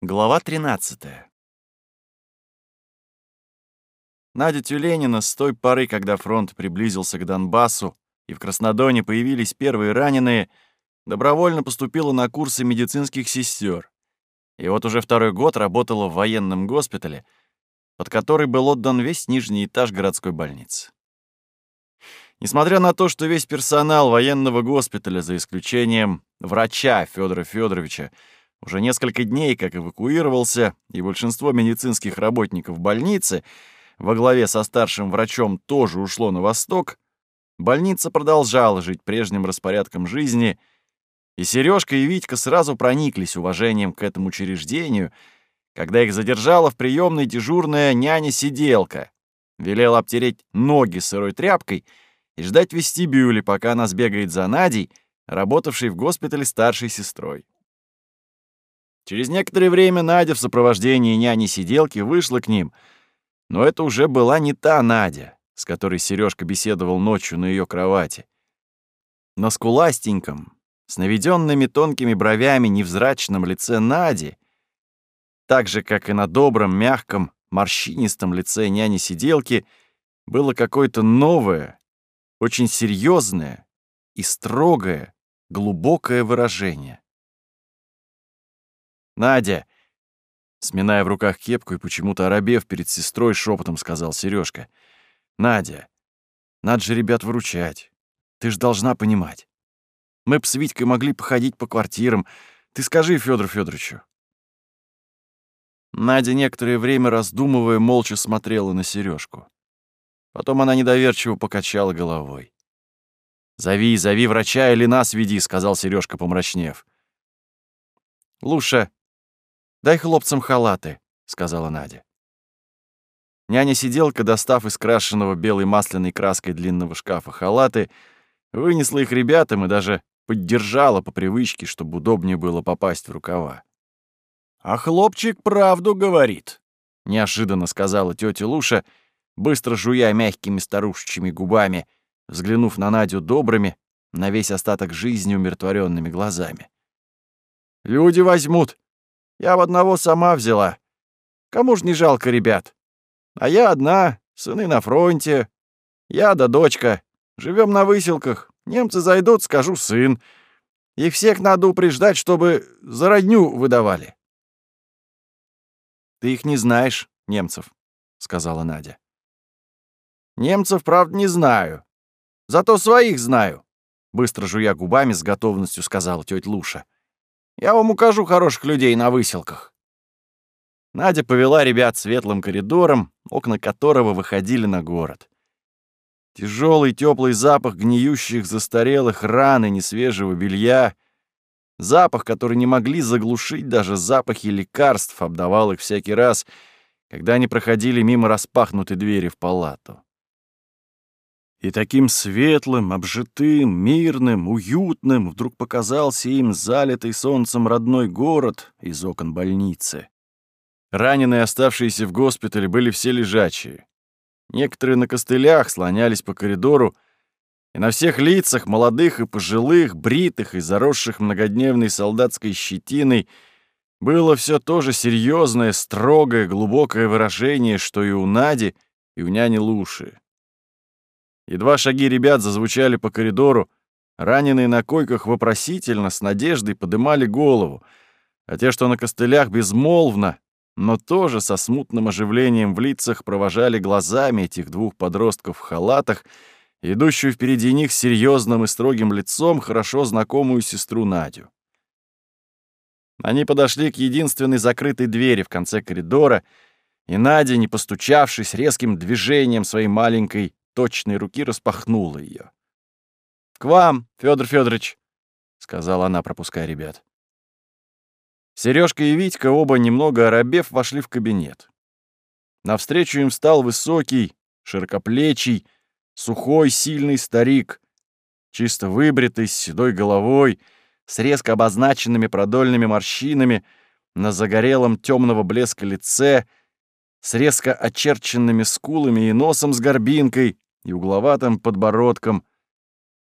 Глава 13. Надя Тюленина с той поры, когда фронт приблизился к Донбассу и в Краснодоне появились первые раненые, добровольно поступила на курсы медицинских сестер. И вот уже второй год работала в военном госпитале, под который был отдан весь нижний этаж городской больницы. Несмотря на то, что весь персонал военного госпиталя, за исключением врача Федора Федоровича, уже несколько дней как эвакуировался, и большинство медицинских работников больницы во главе со старшим врачом тоже ушло на восток, больница продолжала жить прежним распорядком жизни, и Сережка и Витька сразу прониклись уважением к этому учреждению, когда их задержала в приемной дежурная няня-сиделка, велела обтереть ноги сырой тряпкой и ждать в вестибюле, пока она сбегает за Надей, работавшей в госпитале старшей сестрой. Через некоторое время Надя в сопровождении няни-сиделки вышла к ним, но это уже была не та Надя, с которой Сережка беседовал ночью на ее кровати. На скуластеньком, с наведенными тонкими бровями невзрачном лице Нади, так же, как и на добром, мягком, морщинистом лице няни-сиделки, было какое-то новое, очень серьезное и строгое, глубокое выражение. Надя!» Сминая в руках кепку и почему-то оробев перед сестрой, шепотом сказал Сережка. «Надя, надо же ребят выручать. Ты ж должна понимать. Мы б с Витькой могли походить по квартирам. Ты скажи Федору Федоровичу». Надя некоторое время, раздумывая, молча смотрела на Сережку. Потом она недоверчиво покачала головой. «Зови, зови врача или нас веди», — сказал Сережка, помрачнев. «Лучше «Дай хлопцам халаты», — сказала Надя. Няня-сиделка, достав из крашенного белой масляной краской длинного шкафа халаты, вынесла их ребятам и даже поддержала по привычке, чтобы удобнее было попасть в рукава. «А хлопчик правду говорит», — неожиданно сказала тетя Луша, быстро жуя мягкими старушечьими губами, взглянув на Надю добрыми, на весь остаток жизни умиротворенными глазами. «Люди возьмут, я в одного сама взяла. Кому ж не жалко ребят? А я одна, сыны на фронте. Я да дочка. Живем на выселках. Немцы зайдут, скажу сын. И всех надо упреждать, чтобы за родню выдавали. «Ты их не знаешь, немцев», — сказала Надя. «Немцев, правда, не знаю. Зато своих знаю», — быстро жуя губами с готовностью сказала тетя Луша. Я вам укажу хороших людей на выселках». Надя повела ребят светлым коридором, окна которого выходили на город. Тяжелый теплый запах гниющих застарелых ран и несвежего белья, запах, который не могли заглушить даже запахи лекарств, обдавал их всякий раз, когда они проходили мимо распахнутой двери в палату. И таким светлым, обжитым, мирным, уютным вдруг показался им залитый солнцем родной город из окон больницы. Раненые, оставшиеся в госпитале, были все лежачие. Некоторые на костылях слонялись по коридору, и на всех лицах, молодых и пожилых, бритых и заросших многодневной солдатской щетиной, было все то же серьезное, строгое, глубокое выражение, что и у Нади, и у няни Луши. Едва шаги ребят зазвучали по коридору, раненые на койках вопросительно, с надеждой подымали голову, а те, что на костылях, безмолвно, но тоже со смутным оживлением в лицах провожали глазами этих двух подростков в халатах, идущую впереди них серьезным и строгим лицом хорошо знакомую сестру Надю. Они подошли к единственной закрытой двери в конце коридора, и Надя, не постучавшись, резким движением своей маленькой точной руки распахнула ее. «К вам, Федор Федорович!» — сказала она, пропуская ребят. Сережка и Витька, оба немного оробев, вошли в кабинет. Навстречу им стал высокий, широкоплечий, сухой, сильный старик, чисто выбритый, с седой головой, с резко обозначенными продольными морщинами, на загорелом темного блеска лице, с резко очерченными скулами и носом с горбинкой, и угловатым подбородком.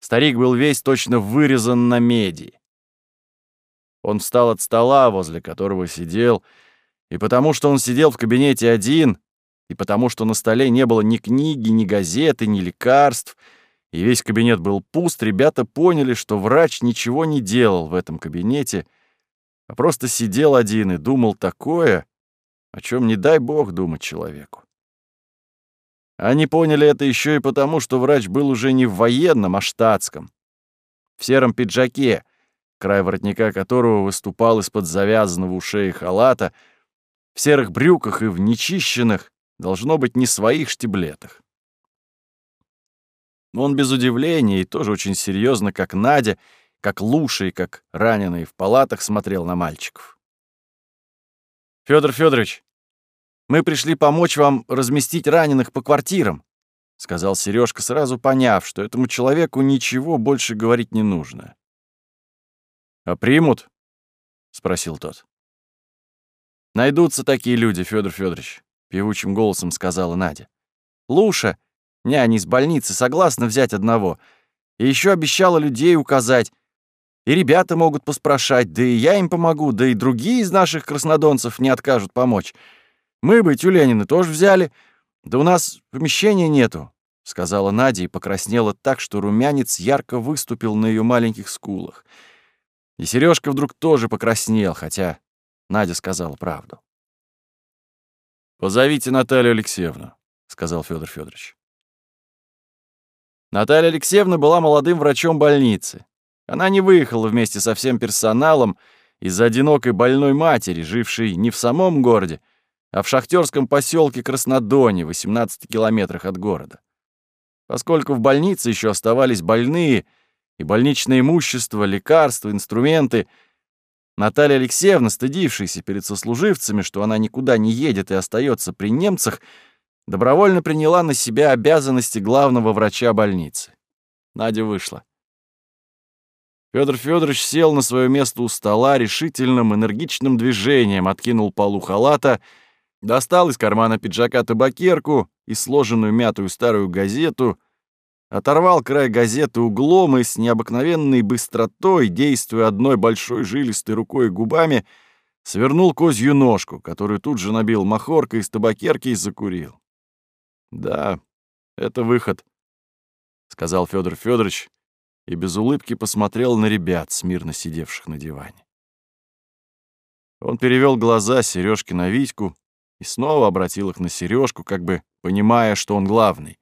Старик был весь точно вырезан на меди. Он встал от стола, возле которого сидел, и потому что он сидел в кабинете один, и потому что на столе не было ни книги, ни газеты, ни лекарств, и весь кабинет был пуст, ребята поняли, что врач ничего не делал в этом кабинете, а просто сидел один и думал такое, о чем не дай бог думать человеку. Они поняли это еще и потому, что врач был уже не в военном, а штатском. В сером пиджаке, край воротника которого выступал из-под завязанного у шеи халата, в серых брюках и в нечищенных, должно быть, не своих штиблетах. Он без удивления и тоже очень серьезно, как Надя, как Луша и как раненый в палатах смотрел на мальчиков. Федор Федорович, мы пришли помочь вам разместить раненых по квартирам», — сказал Сережка, сразу поняв, что этому человеку ничего больше говорить не нужно. «А примут?» — спросил тот. «Найдутся такие люди, Федор Федорович», — певучим голосом сказала Надя. «Луша, няня из больницы, согласна взять одного. И еще обещала людей указать. И ребята могут поспрашать, да и я им помогу, да и другие из наших краснодонцев не откажут помочь. Мы бы тюленины тоже взяли. Да у нас помещения нету», — сказала Надя и покраснела так, что румянец ярко выступил на ее маленьких скулах. И Сережка вдруг тоже покраснел, хотя Надя сказала правду. «Позовите Наталью Алексеевну», — сказал Федор Федорович. Наталья Алексеевна была молодым врачом больницы. Она не выехала вместе со всем персоналом из-за одинокой больной матери, жившей не в самом городе, а в шахтерском поселке Краснодоне, 18 километрах от города. Поскольку в больнице еще оставались больные, и больничное имущество, лекарства, инструменты, Наталья Алексеевна, стыдившаяся перед сослуживцами, что она никуда не едет и остается при немцах, добровольно приняла на себя обязанности главного врача больницы. Надя вышла. Федор Федорович сел на свое место у стола решительным, энергичным движением, откинул полу халата — Достал из кармана пиджака табакерку и сложенную мятую старую газету, оторвал край газеты углом и с необыкновенной быстротой, действуя одной большой жилистой рукой и губами, свернул козью ножку, которую тут же набил махоркой из табакерки и закурил. «Да, это выход», — сказал Федор Федорович и без улыбки посмотрел на ребят, смирно сидевших на диване. Он перевел глаза Сережки на Витьку, и снова обратил их на сережку, как бы понимая, что он главный.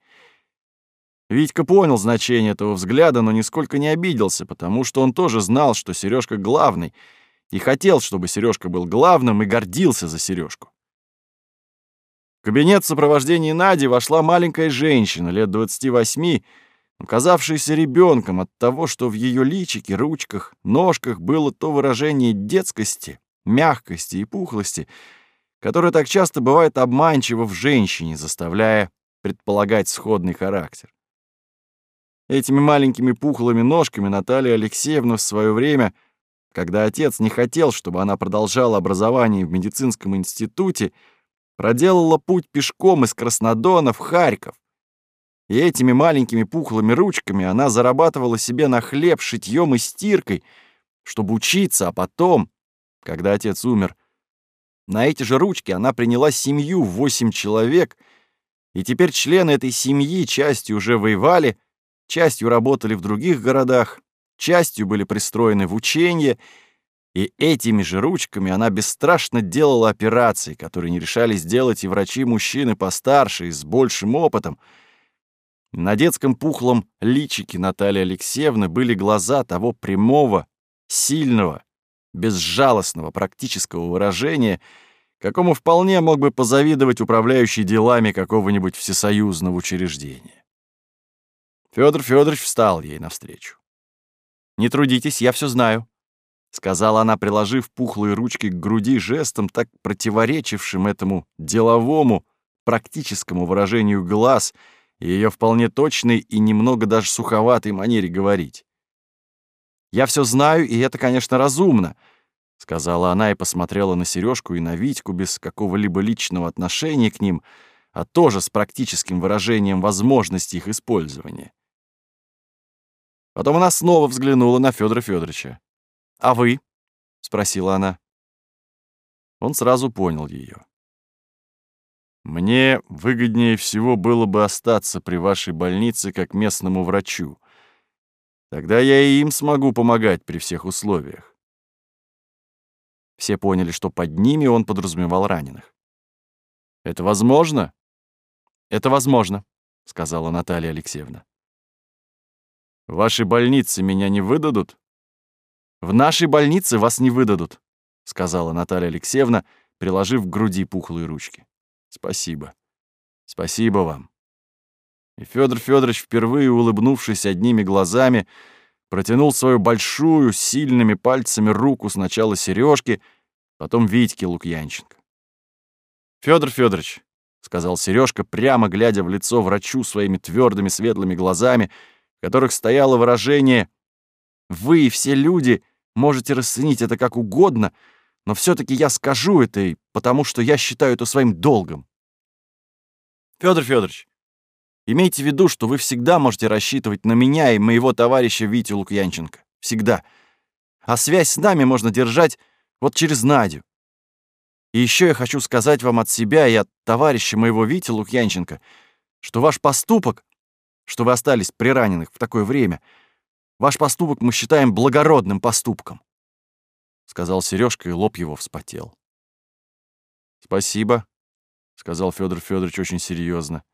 Витька понял значение этого взгляда, но нисколько не обиделся, потому что он тоже знал, что Сережка главный, и хотел, чтобы Сережка был главным, и гордился за Сережку. В кабинет в сопровождении Нади вошла маленькая женщина лет 28, казавшаяся ребенком от того, что в ее личике, ручках, ножках было то выражение детскости, мягкости и пухлости, которое так часто бывает обманчиво в женщине, заставляя предполагать сходный характер. Этими маленькими пухлыми ножками Наталья Алексеевна в свое время, когда отец не хотел, чтобы она продолжала образование в медицинском институте, проделала путь пешком из Краснодона в Харьков. И этими маленькими пухлыми ручками она зарабатывала себе на хлеб шитьем и стиркой, чтобы учиться, а потом, когда отец умер, на эти же ручки она приняла семью в восемь человек, и теперь члены этой семьи частью уже воевали, частью работали в других городах, частью были пристроены в учение, и этими же ручками она бесстрашно делала операции, которые не решались делать и врачи-мужчины постарше и с большим опытом. На детском пухлом личике Натальи Алексеевны были глаза того прямого, сильного, безжалостного практического выражения, какому вполне мог бы позавидовать управляющий делами какого-нибудь всесоюзного учреждения. Федор Федорович встал ей навстречу. «Не трудитесь, я все знаю», — сказала она, приложив пухлые ручки к груди жестом, так противоречившим этому деловому, практическому выражению глаз и ее вполне точной и немного даже суховатой манере говорить. Я все знаю, и это, конечно, разумно, — сказала она и посмотрела на Сережку и на Витьку без какого-либо личного отношения к ним, а тоже с практическим выражением возможности их использования. Потом она снова взглянула на Федора Федоровича. «А вы?» — спросила она. Он сразу понял ее. «Мне выгоднее всего было бы остаться при вашей больнице как местному врачу. Тогда я и им смогу помогать при всех условиях». Все поняли, что под ними он подразумевал раненых. «Это возможно?» «Это возможно», — сказала Наталья Алексеевна. «В вашей больнице меня не выдадут?» «В нашей больнице вас не выдадут», — сказала Наталья Алексеевна, приложив к груди пухлые ручки. «Спасибо. Спасибо вам». И Федор Федорович, впервые улыбнувшись одними глазами, протянул свою большую, сильными пальцами руку сначала Сережке, потом Витьке Лукьянченко. Федор Федорович, сказал Сережка, прямо глядя в лицо врачу своими твердыми светлыми глазами, в которых стояло выражение «Вы, все люди, можете расценить это как угодно, но все таки я скажу это, и потому что я считаю это своим долгом». Федор Федорович, имейте в виду, что вы всегда можете рассчитывать на меня и моего товарища Витю Лукьянченко. Всегда. А связь с нами можно держать вот через Надю. И еще я хочу сказать вам от себя и от товарища моего Вити Лукьянченко, что ваш поступок, что вы остались при раненых в такое время, ваш поступок мы считаем благородным поступком, — сказал Сережка, и лоб его вспотел. «Спасибо», — сказал Федор Федорович очень серьезно.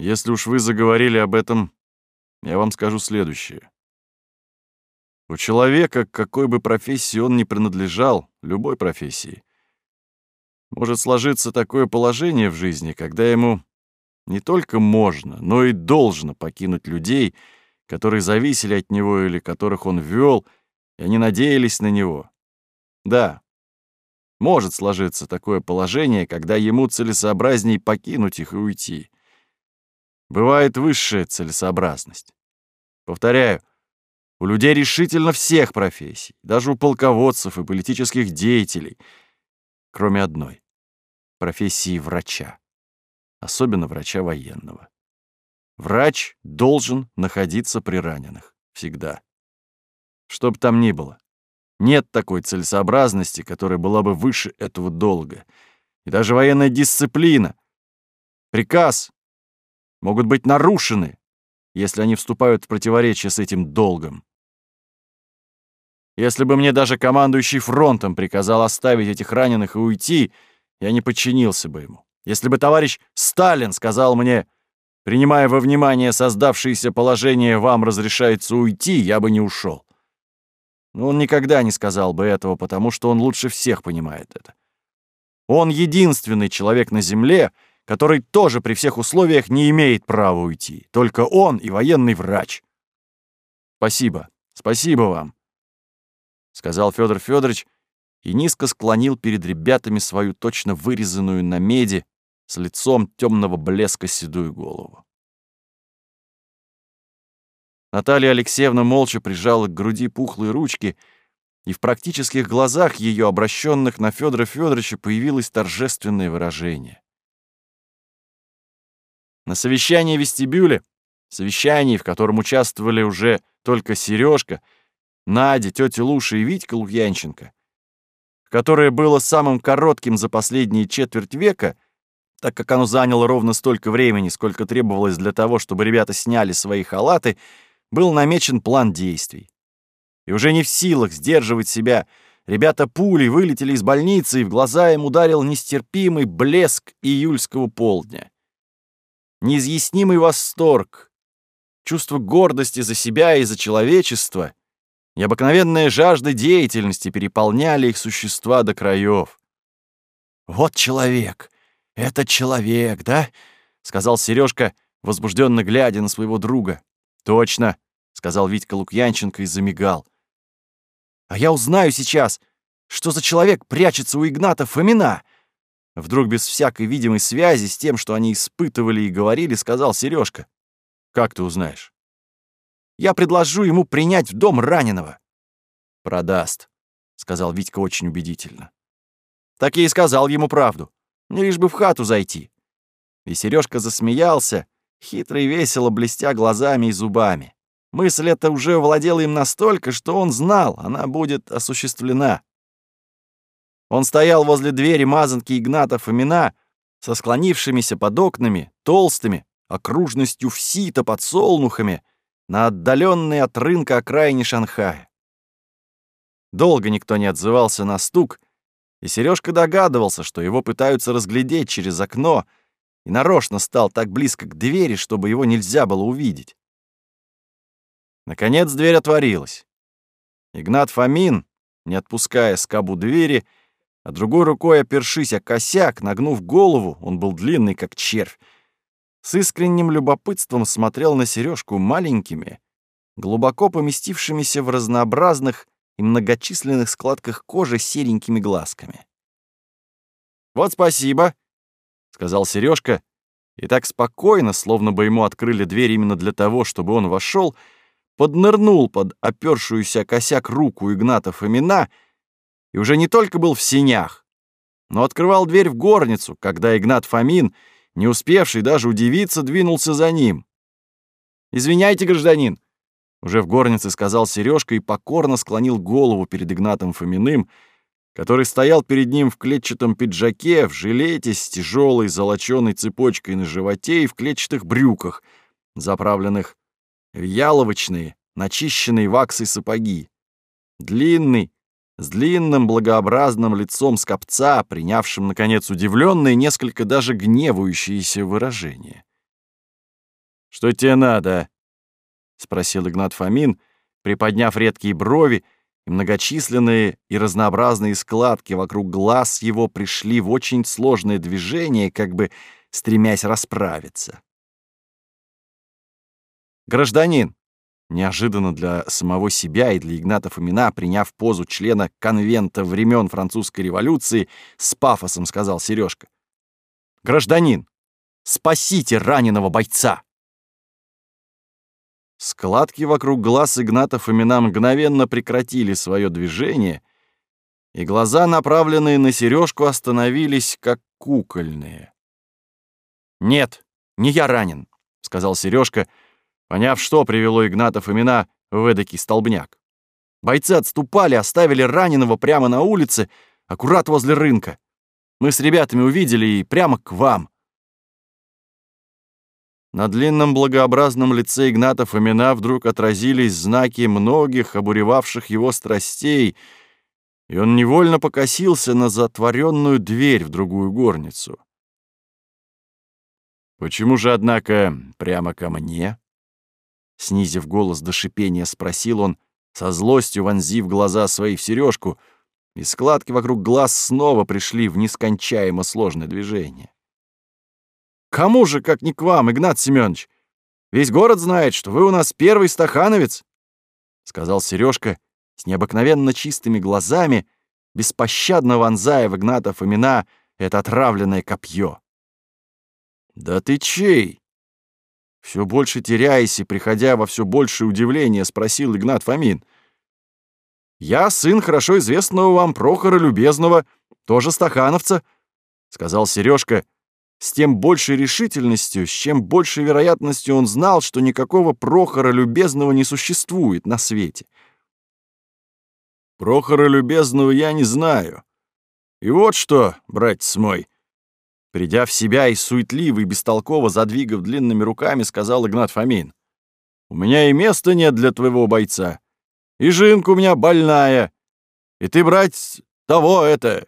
«Если уж вы заговорили об этом, я вам скажу следующее. У человека, какой бы профессии он ни принадлежал, любой профессии, может сложиться такое положение в жизни, когда ему не только можно, но и должно покинуть людей, которые зависели от него или которых он вел, и они надеялись на него. Да, может сложиться такое положение, когда ему целесообразней покинуть их и уйти. Бывает высшая целесообразность. Повторяю, у людей решительно всех профессий, даже у полководцев и политических деятелей, кроме одной — профессии врача, особенно врача военного. Врач должен находиться при раненых. Всегда. Что бы там ни было. Нет такой целесообразности, которая была бы выше этого долга. И даже военная дисциплина, приказ могут быть нарушены, если они вступают в противоречие с этим долгом. Если бы мне даже командующий фронтом приказал оставить этих раненых и уйти, я не подчинился бы ему. Если бы товарищ Сталин сказал мне, принимая во внимание создавшееся положение, вам разрешается уйти, я бы не ушел. Но он никогда не сказал бы этого, потому что он лучше всех понимает это. Он единственный человек на Земле, который тоже при всех условиях не имеет права уйти. Только он и военный врач. Спасибо. Спасибо вам сказал Федор Федорович и низко склонил перед ребятами свою точно вырезанную на меди с лицом темного блеска седую голову. Наталья Алексеевна молча прижала к груди пухлые ручки, и в практических глазах ее, обращенных на Федора Федоровича, появилось торжественное выражение. На совещании в вестибюле, совещании, в котором участвовали уже только Сережка, Надя, тетя Луша и Витька Лукьянченко, которое было самым коротким за последние четверть века, так как оно заняло ровно столько времени, сколько требовалось для того, чтобы ребята сняли свои халаты, был намечен план действий. И уже не в силах сдерживать себя, ребята пулей вылетели из больницы, и в глаза им ударил нестерпимый блеск июльского полдня. Неизъяснимый восторг, чувство гордости за себя и за человечество — Необыкновенная жажда деятельности переполняли их существа до краев. «Вот человек! Это человек, да?» — сказал Сережка, возбужденно глядя на своего друга. «Точно!» — сказал Витька Лукьянченко и замигал. «А я узнаю сейчас, что за человек прячется у Игната Фомина!» Вдруг без всякой видимой связи с тем, что они испытывали и говорили, сказал Сережка. «Как ты узнаешь?» Я предложу ему принять в дом раненого». «Продаст», — сказал Витька очень убедительно. Так я и сказал ему правду. Мне лишь бы в хату зайти. И Сережка засмеялся, хитро и весело блестя глазами и зубами. мысль эта уже владела им настолько, что он знал, она будет осуществлена. Он стоял возле двери мазанки Игната Фомина со склонившимися под окнами, толстыми, окружностью в сито под солнухами, на отдаленной от рынка окраине Шанхая. Долго никто не отзывался на стук, и Сережка догадывался, что его пытаются разглядеть через окно, и нарочно стал так близко к двери, чтобы его нельзя было увидеть. Наконец дверь отворилась. Игнат Фомин, не отпуская скобу двери, а другой рукой опершись о косяк, нагнув голову, он был длинный, как червь, с искренним любопытством смотрел на сережку маленькими, глубоко поместившимися в разнообразных и многочисленных складках кожи серенькими глазками. «Вот спасибо», — сказал Сережка, и так спокойно, словно бы ему открыли дверь именно для того, чтобы он вошел, поднырнул под опершуюся косяк руку Игната Фомина и уже не только был в синях, но открывал дверь в горницу, когда Игнат Фомин — не успевший даже удивиться, двинулся за ним. «Извиняйте, гражданин!» Уже в горнице сказал Сережка и покорно склонил голову перед Игнатом Фоминым, который стоял перед ним в клетчатом пиджаке, в жилете с тяжелой золоченой цепочкой на животе и в клетчатых брюках, заправленных в яловочные, начищенные ваксой сапоги. Длинный, с длинным благообразным лицом скопца, принявшим, наконец, удивленное, несколько даже гневающееся выражение. «Что тебе надо?» — спросил Игнат Фомин, приподняв редкие брови, и многочисленные и разнообразные складки вокруг глаз его пришли в очень сложное движение, как бы стремясь расправиться. «Гражданин!» Неожиданно для самого себя и для Игната Фомина, приняв позу члена конвента времен французской революции, с пафосом сказал Сережка. «Гражданин, спасите раненого бойца!» Складки вокруг глаз Игната Фомина мгновенно прекратили свое движение, и глаза, направленные на Сережку, остановились как кукольные. «Нет, не я ранен», — сказал Сережка, — поняв, что привело Игнатов имена в эдакий столбняк. Бойцы отступали, оставили раненого прямо на улице, аккурат возле рынка. Мы с ребятами увидели и прямо к вам. На длинном благообразном лице Игната Фомина вдруг отразились знаки многих обуревавших его страстей, и он невольно покосился на затворенную дверь в другую горницу. «Почему же, однако, прямо ко мне?» Снизив голос до шипения, спросил он, со злостью вонзив глаза свои в сережку, и складки вокруг глаз снова пришли в нескончаемо сложное движение. «Кому же, как не к вам, Игнат Семенович? Весь город знает, что вы у нас первый стахановец!» — сказал Сережка с необыкновенно чистыми глазами, беспощадно вонзая в Игната Фомина это отравленное копье. «Да ты чей?» Все больше теряясь и приходя во все большее удивление, спросил Игнат Фомин. «Я сын хорошо известного вам Прохора Любезного, тоже стахановца», — сказал Сережка, с тем большей решительностью, с чем большей вероятностью он знал, что никакого Прохора Любезного не существует на свете. «Прохора Любезного я не знаю. И вот что, братец мой», Придя в себя и суетливо и бестолково задвигав длинными руками, сказал Игнат Фомин. «У меня и места нет для твоего бойца. И жинка у меня больная. И ты, брать, того это...»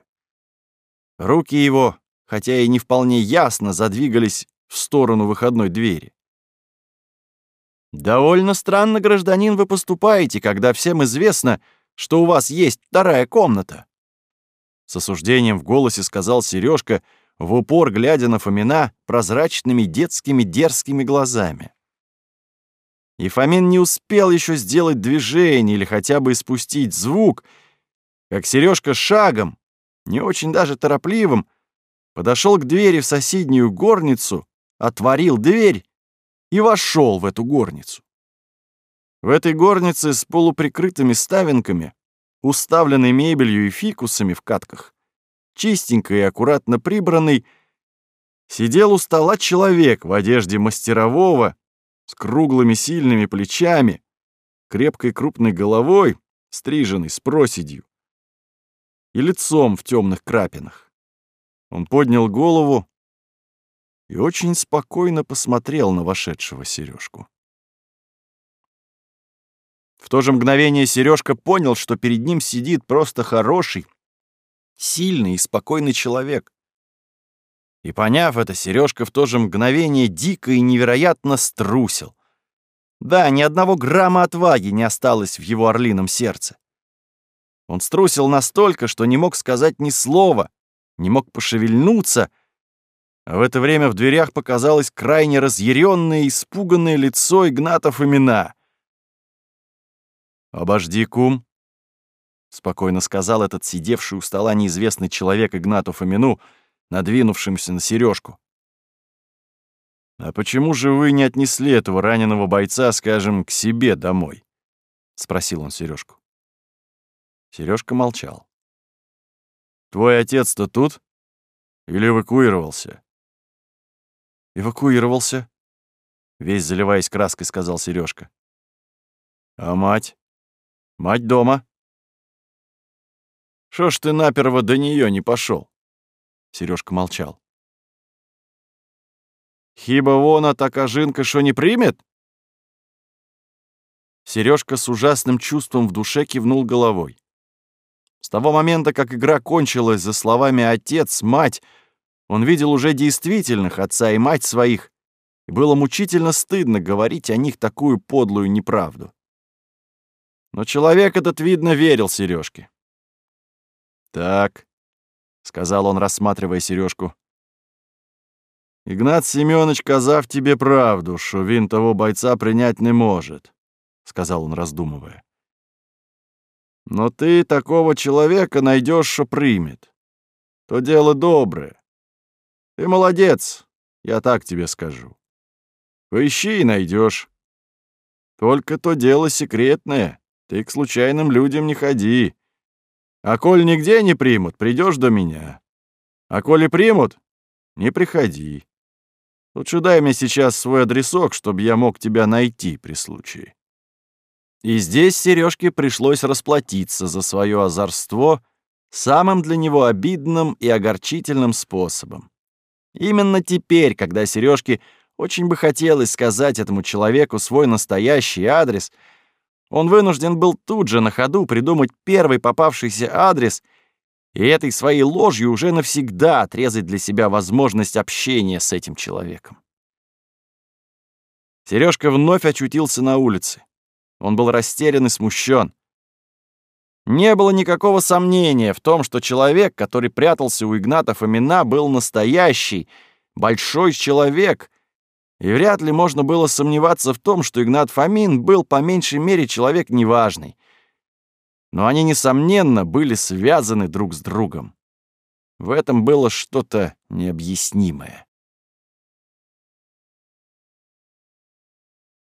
Руки его, хотя и не вполне ясно, задвигались в сторону выходной двери. «Довольно странно, гражданин, вы поступаете, когда всем известно, что у вас есть вторая комната». С осуждением в голосе сказал Сережка, — в упор глядя на Фомина прозрачными детскими дерзкими глазами. И Фомин не успел еще сделать движение или хотя бы испустить звук, как Сережка шагом, не очень даже торопливым, подошел к двери в соседнюю горницу, отворил дверь и вошел в эту горницу. В этой горнице с полуприкрытыми ставинками, уставленной мебелью и фикусами в катках, чистенький и аккуратно прибранный, сидел у стола человек в одежде мастерового, с круглыми сильными плечами, крепкой крупной головой, стриженной с проседью, и лицом в темных крапинах. Он поднял голову и очень спокойно посмотрел на вошедшего Сережку. В то же мгновение Сережка понял, что перед ним сидит просто хороший, сильный и спокойный человек. И поняв это, Сережка в то же мгновение дико и невероятно струсил. Да, ни одного грамма отваги не осталось в его орлином сердце. Он струсил настолько, что не мог сказать ни слова, не мог пошевельнуться, а в это время в дверях показалось крайне разъяренное и испуганное лицо Игнатов имена. «Обожди, кум», — спокойно сказал этот сидевший у стола неизвестный человек Игнату Фомину, надвинувшимся на сережку. «А почему же вы не отнесли этого раненого бойца, скажем, к себе домой?» — спросил он Сережку. Сережка молчал. «Твой отец-то тут? Или эвакуировался?» «Эвакуировался», — весь заливаясь краской, сказал Сережка. «А мать?» Мать дома. Что ж ты наперво до нее не пошел? Сережка молчал. Хиба вона така жинка, что не примет? Сережка с ужасным чувством в душе кивнул головой. С того момента, как игра кончилась за словами «отец», «мать», он видел уже действительных отца и мать своих, и было мучительно стыдно говорить о них такую подлую неправду. Но человек этот, видно, верил Сережке. «Так», — сказал он, рассматривая сережку. «Игнат Семёныч, казав тебе правду, что він того бойца принять не может», — сказал он, раздумывая. «Но ты такого человека найдешь, что примет. То дело доброе. Ты молодец, я так тебе скажу. Поищи и найдешь. Только то дело секретное. Ты к случайным людям не ходи. А коль нигде не примут, придешь до меня. А коли примут, не приходи. Лучше дай мне сейчас свой адресок, чтобы я мог тебя найти при случае. И здесь Сережке пришлось расплатиться за свое озорство самым для него обидным и огорчительным способом. Именно теперь, когда Сережке очень бы хотелось сказать этому человеку свой настоящий адрес — он вынужден был тут же на ходу придумать первый попавшийся адрес и этой своей ложью уже навсегда отрезать для себя возможность общения с этим человеком. Сережка вновь очутился на улице. Он был растерян и смущен. Не было никакого сомнения в том, что человек, который прятался у Игната Фомина, был настоящий, большой человек, и вряд ли можно было сомневаться в том, что Игнат Фомин был по меньшей мере человек неважный. Но они, несомненно, были связаны друг с другом. В этом было что-то необъяснимое.